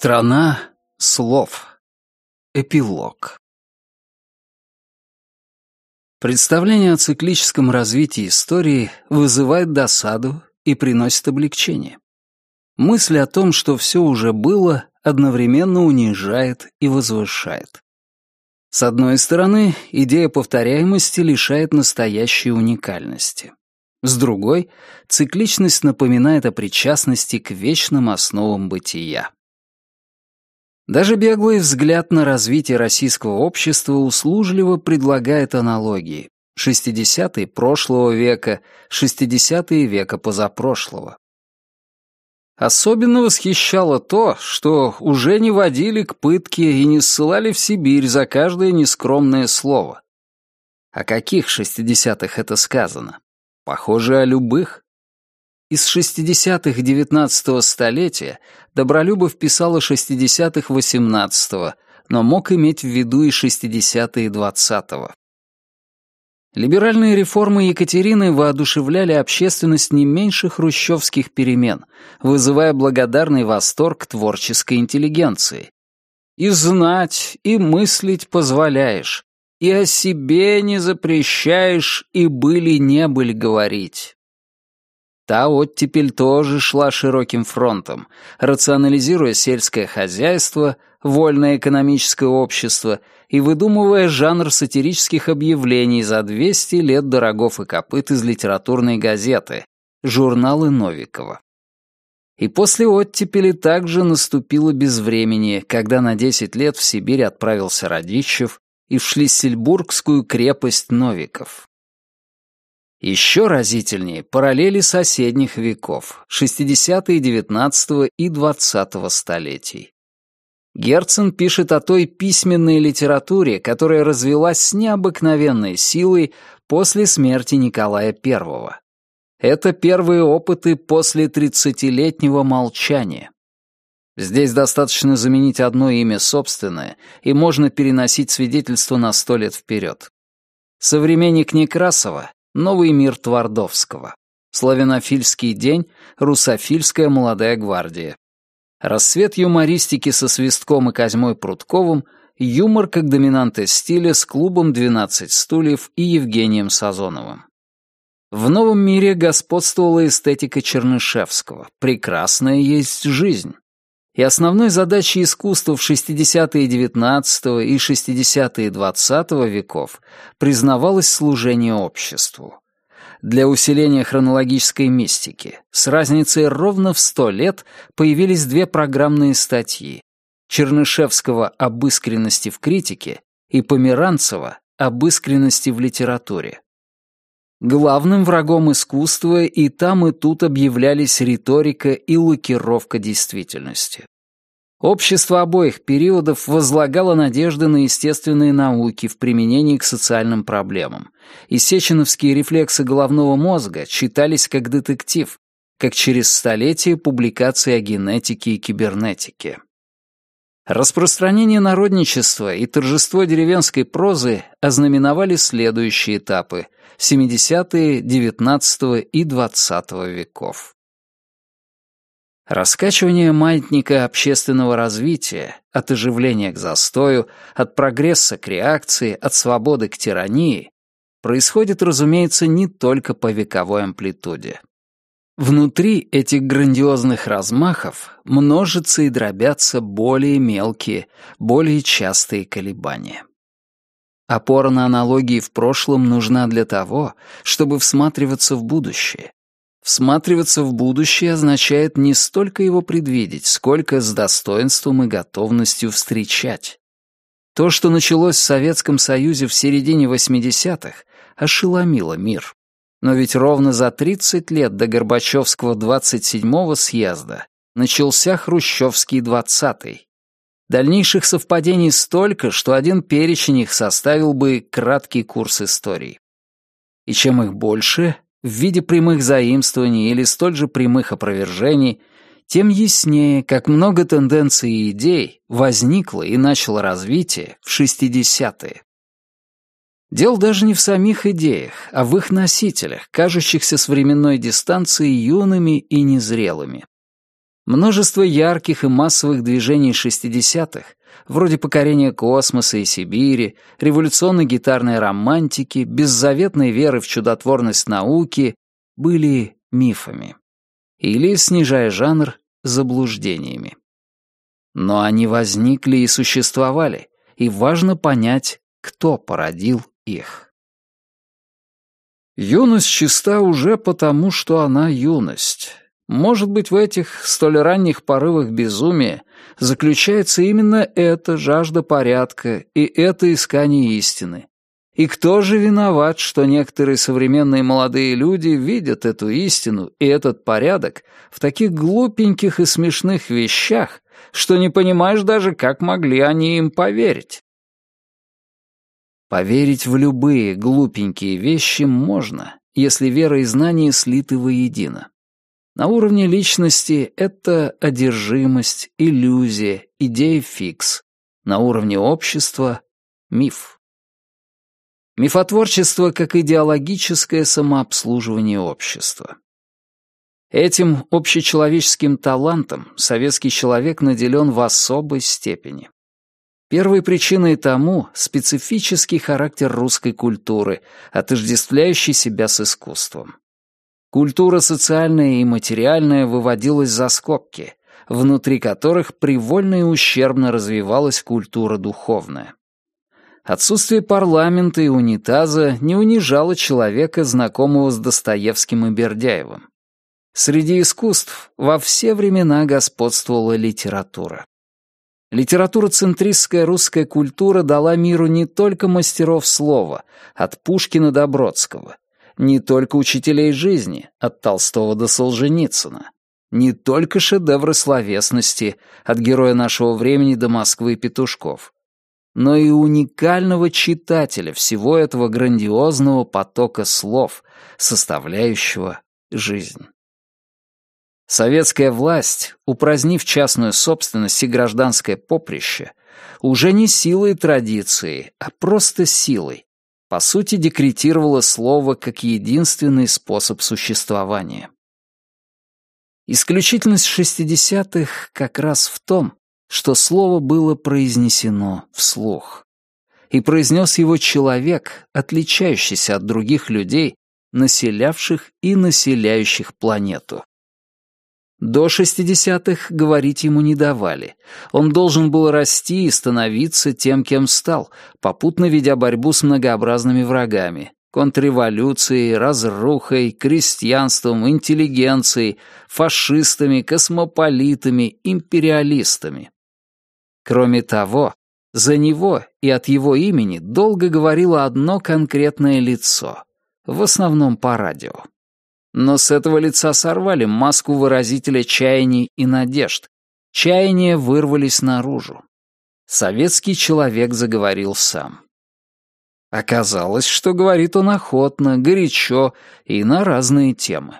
Страна слов. Эпилог. Представление о циклическом развитии истории вызывает досаду и приносит облегчение. Мысль о том, что все уже было, одновременно унижает и возвышает. С одной стороны, идея повторяемости лишает настоящей уникальности. С другой, цикличность напоминает о причастности к вечным основам бытия. Даже беглый взгляд на развитие российского общества услужливо предлагает аналогии. 60-е прошлого века, 60-е века позапрошлого. Особенно восхищало то, что уже не водили к пытке и не ссылали в Сибирь за каждое нескромное слово. О каких 60-х это сказано? Похоже, о любых. Из 60-х XIX столетия Добролюбов писал о 60-х XVIII, но мог иметь в виду и 60-е XX. Либеральные реформы Екатерины воодушевляли общественность не меньше хрущевских перемен, вызывая благодарный восторг творческой интеллигенции. «И знать, и мыслить позволяешь, и о себе не запрещаешь, и были-не были говорить». Та оттепель тоже шла широким фронтом, рационализируя сельское хозяйство, вольное экономическое общество и выдумывая жанр сатирических объявлений за 200 лет дорогов и копыт из литературной газеты, журналы Новикова. И после оттепели также наступило безвременье, когда на 10 лет в Сибирь отправился Радищев и в Шлиссельбургскую крепость Новиков. Еще разительнее параллели соседних веков, 60-е, 19 и 20 столетий. Герцен пишет о той письменной литературе, которая развелась с необыкновенной силой после смерти Николая I. Это первые опыты после тридцатилетнего молчания. Здесь достаточно заменить одно имя собственное, и можно переносить свидетельство на сто лет вперед. Современник Некрасова Новый мир Твардовского. Славянофильский день, русофильская молодая гвардия. Рассвет юмористики со Свистком и Козьмой Прутковым, юмор как доминанта стиля с клубом «12 стульев» и Евгением Сазоновым. В новом мире господствовала эстетика Чернышевского. Прекрасная есть жизнь и основной задачей искусства в 60-е XIX и 60-е XX веков признавалось служение обществу. Для усиления хронологической мистики с разницей ровно в 100 лет появились две программные статьи Чернышевского об искренности в критике и Померанцева об искренности в литературе. Главным врагом искусства и там, и тут объявлялись риторика и лакировка действительности. Общество обоих периодов возлагало надежды на естественные науки в применении к социальным проблемам, и сеченовские рефлексы головного мозга читались как детектив, как через столетия публикации о генетике и кибернетике. Распространение народничества и торжество деревенской прозы ознаменовали следующие этапы — 70-е, 19 и 20 веков. Раскачивание маятника общественного развития, от оживления к застою, от прогресса к реакции, от свободы к тирании, происходит, разумеется, не только по вековой амплитуде. Внутри этих грандиозных размахов множатся и дробятся более мелкие, более частые колебания. Опора на аналогии в прошлом нужна для того, чтобы всматриваться в будущее. Всматриваться в будущее означает не столько его предвидеть, сколько с достоинством и готовностью встречать. То, что началось в Советском Союзе в середине 80-х, ошеломило мир. Но ведь ровно за 30 лет до Горбачевского 27-го съезда начался Хрущевский 20-й. Дальнейших совпадений столько, что один перечень их составил бы краткий курс истории. И чем их больше, в виде прямых заимствований или столь же прямых опровержений, тем яснее, как много тенденций и идей возникло и начало развитие в 60-е. Дело даже не в самих идеях, а в их носителях, кажущихся с временной дистанции юными и незрелыми. Множество ярких и массовых движений 60-х, вроде покорения космоса и Сибири, революционной гитарной романтики, беззаветной веры в чудотворность науки, были мифами. Или, снижая жанр, заблуждениями. Но они возникли и существовали, и важно понять, кто породил их. Юность чиста уже потому, что она юность. Может быть, в этих столь ранних порывах безумия заключается именно эта жажда порядка и это искание истины. И кто же виноват, что некоторые современные молодые люди видят эту истину и этот порядок в таких глупеньких и смешных вещах, что не понимаешь даже, как могли они им поверить? Поверить в любые глупенькие вещи можно, если вера и знание слиты воедино. На уровне личности это одержимость, иллюзия, идея фикс. На уровне общества — миф. Мифотворчество как идеологическое самообслуживание общества. Этим общечеловеческим талантом советский человек наделен в особой степени. Первой причиной тому специфический характер русской культуры, отождествляющий себя с искусством. Культура социальная и материальная выводилась за скобки, внутри которых привольно и ущербно развивалась культура духовная. Отсутствие парламента и унитаза не унижало человека, знакомого с Достоевским и Бердяевым. Среди искусств во все времена господствовала литература. Литература-центристская русская культура дала миру не только мастеров слова, от Пушкина до Бродского, не только учителей жизни, от Толстого до Солженицына, не только шедевры словесности, от героя нашего времени до Москвы и Петушков, но и уникального читателя всего этого грандиозного потока слов, составляющего жизнь. Советская власть, упразднив частную собственность и гражданское поприще, уже не силой традиции, а просто силой, по сути декретировала слово как единственный способ существования. Исключительность шестидесятых как раз в том, что слово было произнесено вслух. И произнес его человек, отличающийся от других людей, населявших и населяющих планету. До 60-х говорить ему не давали. Он должен был расти и становиться тем, кем стал, попутно ведя борьбу с многообразными врагами — контрреволюцией, разрухой, крестьянством, интеллигенцией, фашистами, космополитами, империалистами. Кроме того, за него и от его имени долго говорило одно конкретное лицо, в основном по радио. Но с этого лица сорвали маску выразителя чаяний и надежд. Чаяния вырвались наружу. Советский человек заговорил сам. Оказалось, что говорит он охотно, горячо и на разные темы.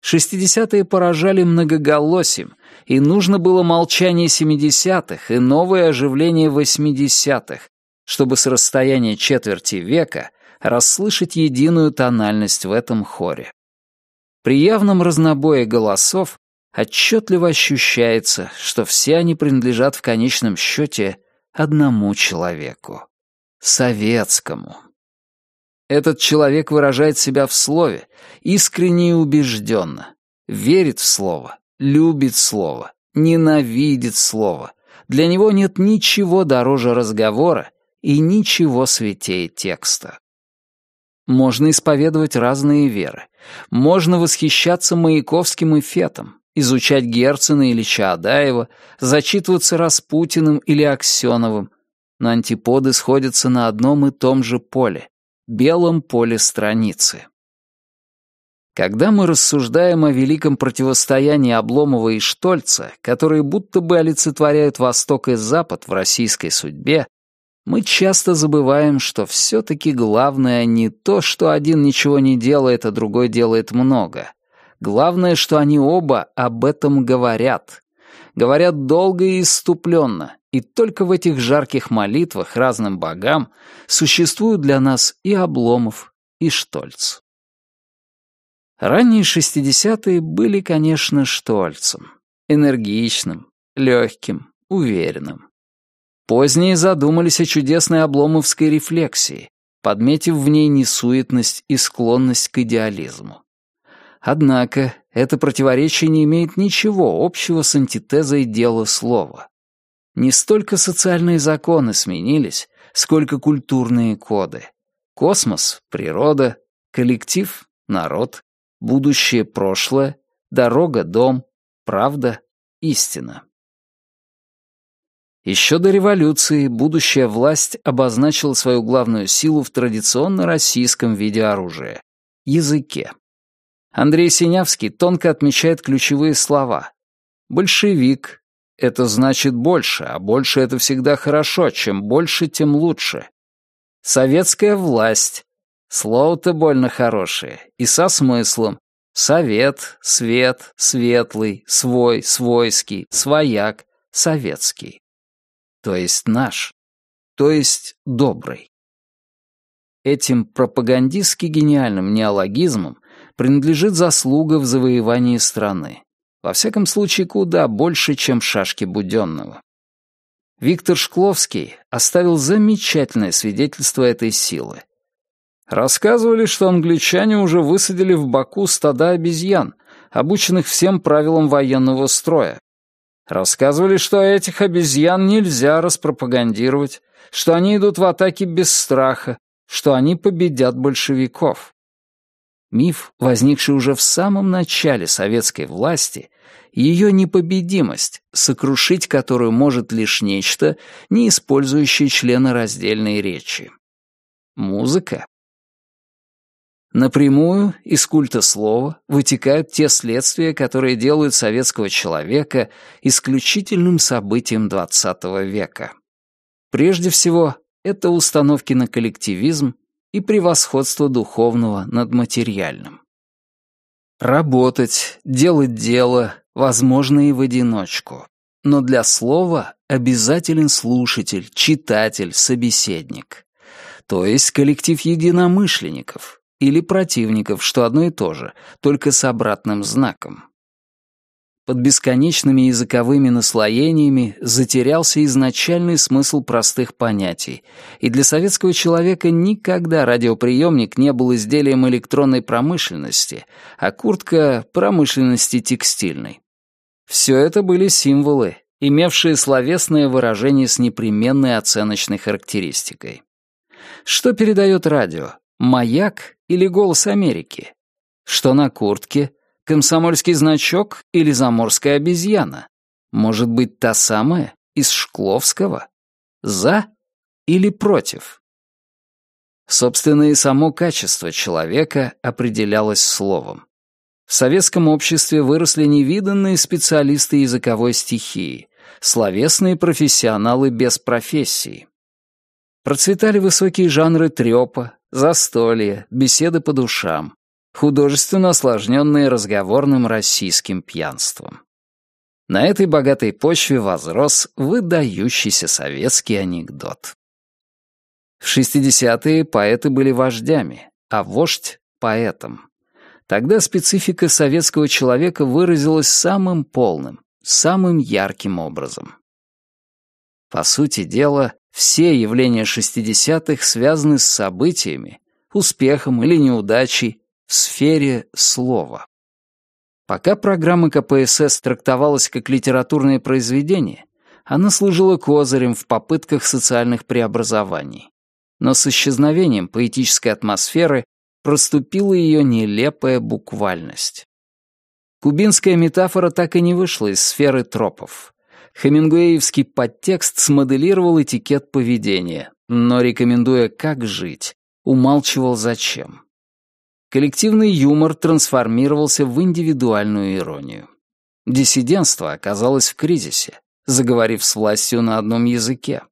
Шестидесятые поражали многоголосием, и нужно было молчание семидесятых и новое оживление восьмидесятых, чтобы с расстояния четверти века расслышать единую тональность в этом хоре. При явном разнобое голосов отчетливо ощущается, что все они принадлежат в конечном счете одному человеку — советскому. Этот человек выражает себя в слове, искренне и убежденно, верит в слово, любит слово, ненавидит слово. Для него нет ничего дороже разговора и ничего святее текста. Можно исповедовать разные веры. Можно восхищаться Маяковским и Фетом, изучать Герцена или Чаадаева, зачитываться Распутиным или Аксеновым, но антиподы сходятся на одном и том же поле — белом поле страницы. Когда мы рассуждаем о великом противостоянии Обломова и Штольца, которые будто бы олицетворяют Восток и Запад в российской судьбе, мы часто забываем, что все-таки главное не то, что один ничего не делает, а другой делает много. Главное, что они оба об этом говорят. Говорят долго и иступленно, и только в этих жарких молитвах разным богам существуют для нас и Обломов, и Штольц. Ранние шестидесятые были, конечно, Штольцем. энергичным, легким, уверенным. Поздние задумались о чудесной обломовской рефлексии, подметив в ней несуетность и склонность к идеализму. Однако это противоречие не имеет ничего общего с антитезой дела слова. Не столько социальные законы сменились, сколько культурные коды. Космос — природа, коллектив — народ, будущее — прошлое, дорога — дом, правда — истина. Еще до революции будущая власть обозначила свою главную силу в традиционно российском виде оружия — языке. Андрей Синявский тонко отмечает ключевые слова. «Большевик» — это значит больше, а больше — это всегда хорошо, чем больше, тем лучше. «Советская власть» — слово-то больно хорошее и со смыслом. Совет, свет, светлый, свой, свойский, свояк, советский то есть наш, то есть добрый. Этим пропагандистски гениальным неологизмом принадлежит заслуга в завоевании страны. Во всяком случае, куда больше, чем шашки Буденного. Виктор Шкловский оставил замечательное свидетельство этой силы. Рассказывали, что англичане уже высадили в Баку стада обезьян, обученных всем правилам военного строя, Рассказывали, что этих обезьян нельзя распропагандировать, что они идут в атаке без страха, что они победят большевиков. Миф, возникший уже в самом начале советской власти, ее непобедимость, сокрушить которую может лишь нечто, не использующее членораздельной речи. Музыка Напрямую из культа слова вытекают те следствия, которые делают советского человека исключительным событием XX века. Прежде всего, это установки на коллективизм и превосходство духовного над материальным. Работать, делать дело возможно и в одиночку, но для слова обязателен слушатель, читатель, собеседник. То есть коллектив единомышленников, или противников, что одно и то же, только с обратным знаком. Под бесконечными языковыми наслоениями затерялся изначальный смысл простых понятий, и для советского человека никогда радиоприемник не был изделием электронной промышленности, а куртка — промышленности текстильной. Все это были символы, имевшие словесное выражение с непременной оценочной характеристикой. Что передает радио? Маяк или голос Америки? Что на куртке? Комсомольский значок или заморская обезьяна? Может быть, та самая из Шкловского? За или против? Собственно, и само качество человека определялось словом. В советском обществе выросли невиданные специалисты языковой стихии, словесные профессионалы без профессии. Процветали высокие жанры трёпа, застолья, беседы по душам, художественно осложненные разговорным российским пьянством. На этой богатой почве возрос выдающийся советский анекдот. В 60-е поэты были вождями, а вождь — поэтом. Тогда специфика советского человека выразилась самым полным, самым ярким образом. По сути дела, все явления 60-х связаны с событиями, успехом или неудачей в сфере слова. Пока программа КПСС трактовалась как литературное произведение, она служила козырем в попытках социальных преобразований. Но с исчезновением поэтической атмосферы проступила ее нелепая буквальность. Кубинская метафора так и не вышла из сферы тропов. Хемингуэевский подтекст смоделировал этикет поведения, но, рекомендуя «как жить», умалчивал «зачем». Коллективный юмор трансформировался в индивидуальную иронию. Диссидентство оказалось в кризисе, заговорив с властью на одном языке.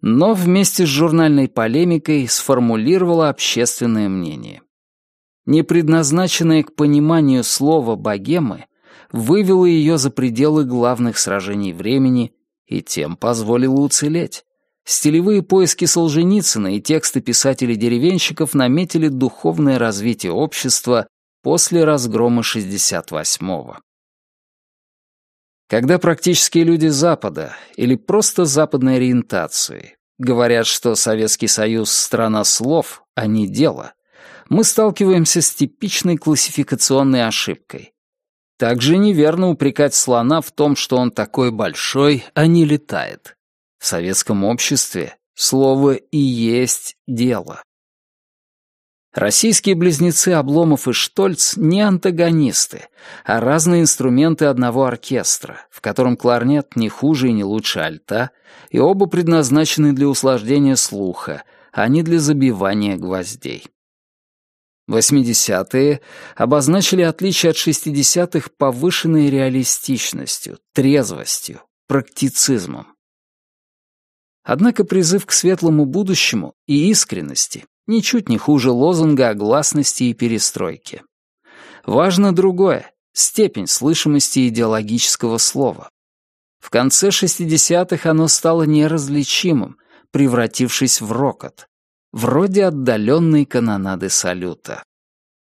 Но вместе с журнальной полемикой сформулировало общественное мнение. Непредназначенное к пониманию слова «богемы» вывела ее за пределы главных сражений времени и тем позволила уцелеть. Стилевые поиски Солженицына и тексты писателей-деревенщиков наметили духовное развитие общества после разгрома 68-го. Когда практические люди Запада или просто западной ориентации говорят, что Советский Союз — страна слов, а не дела, мы сталкиваемся с типичной классификационной ошибкой. Также неверно упрекать слона в том, что он такой большой, а не летает. В советском обществе слово и есть дело. Российские близнецы Обломов и Штольц не антагонисты, а разные инструменты одного оркестра, в котором кларнет не хуже и не лучше альта, и оба предназначены для услаждения слуха, а не для забивания гвоздей. 80-е обозначили отличие от 60-х повышенной реалистичностью, трезвостью, практицизмом. Однако призыв к светлому будущему и искренности ничуть не хуже лозунга о гласности и перестройке. Важно другое — степень слышимости идеологического слова. В конце 60-х оно стало неразличимым, превратившись в рокот, вроде отдаленной канонады салюта.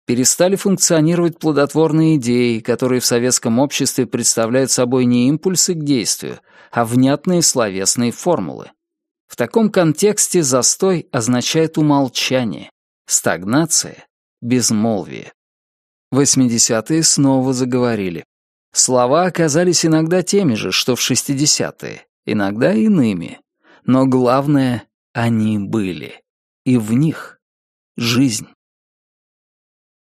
Перестали функционировать плодотворные идеи, которые в советском обществе представляют собой не импульсы к действию, а внятные словесные формулы. В таком контексте застой означает умолчание, стагнация — безмолвие. 80-е снова заговорили. Слова оказались иногда теми же, что в 60-е, иногда иными. Но главное — они были. И в них жизнь.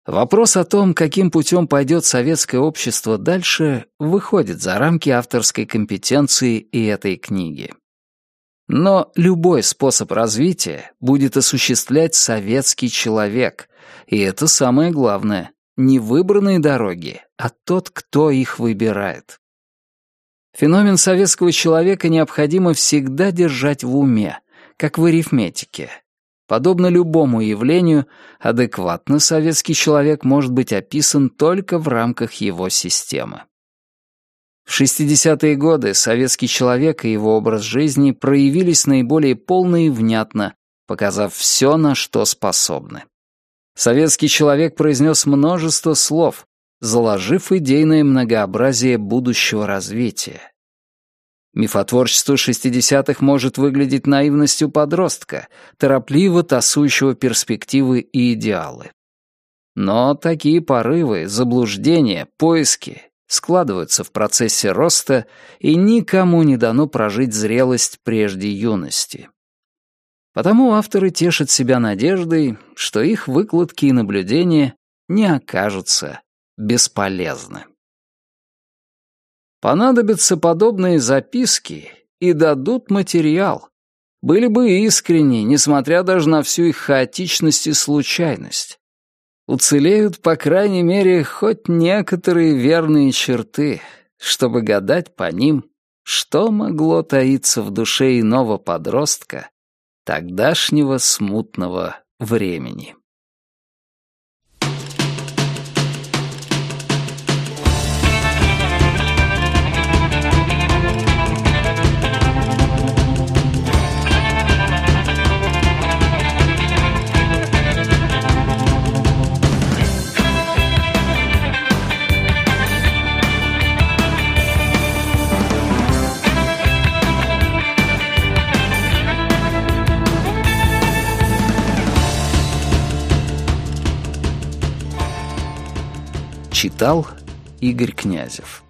Вопрос о том, каким путем пойдет советское общество дальше, выходит за рамки авторской компетенции и этой книги. Но любой способ развития будет осуществлять советский человек, и это самое главное. Не выбранные дороги, а тот, кто их выбирает. Феномен советского человека необходимо всегда держать в уме, как в арифметике. Подобно любому явлению, адекватно советский человек может быть описан только в рамках его системы. В 60-е годы советский человек и его образ жизни проявились наиболее полно и внятно, показав все, на что способны. Советский человек произнес множество слов, заложив идейное многообразие будущего развития. Мифотворчество 60-х может выглядеть наивностью подростка, торопливо тасующего перспективы и идеалы. Но такие порывы, заблуждения, поиски складываются в процессе роста, и никому не дано прожить зрелость прежде юности. Потому авторы тешат себя надеждой, что их выкладки и наблюдения не окажутся бесполезны. Понадобятся подобные записки и дадут материал. Были бы искренни, несмотря даже на всю их хаотичность и случайность уцелеют, по крайней мере, хоть некоторые верные черты, чтобы гадать по ним, что могло таиться в душе иного подростка тогдашнего смутного времени. Читал Игорь Князев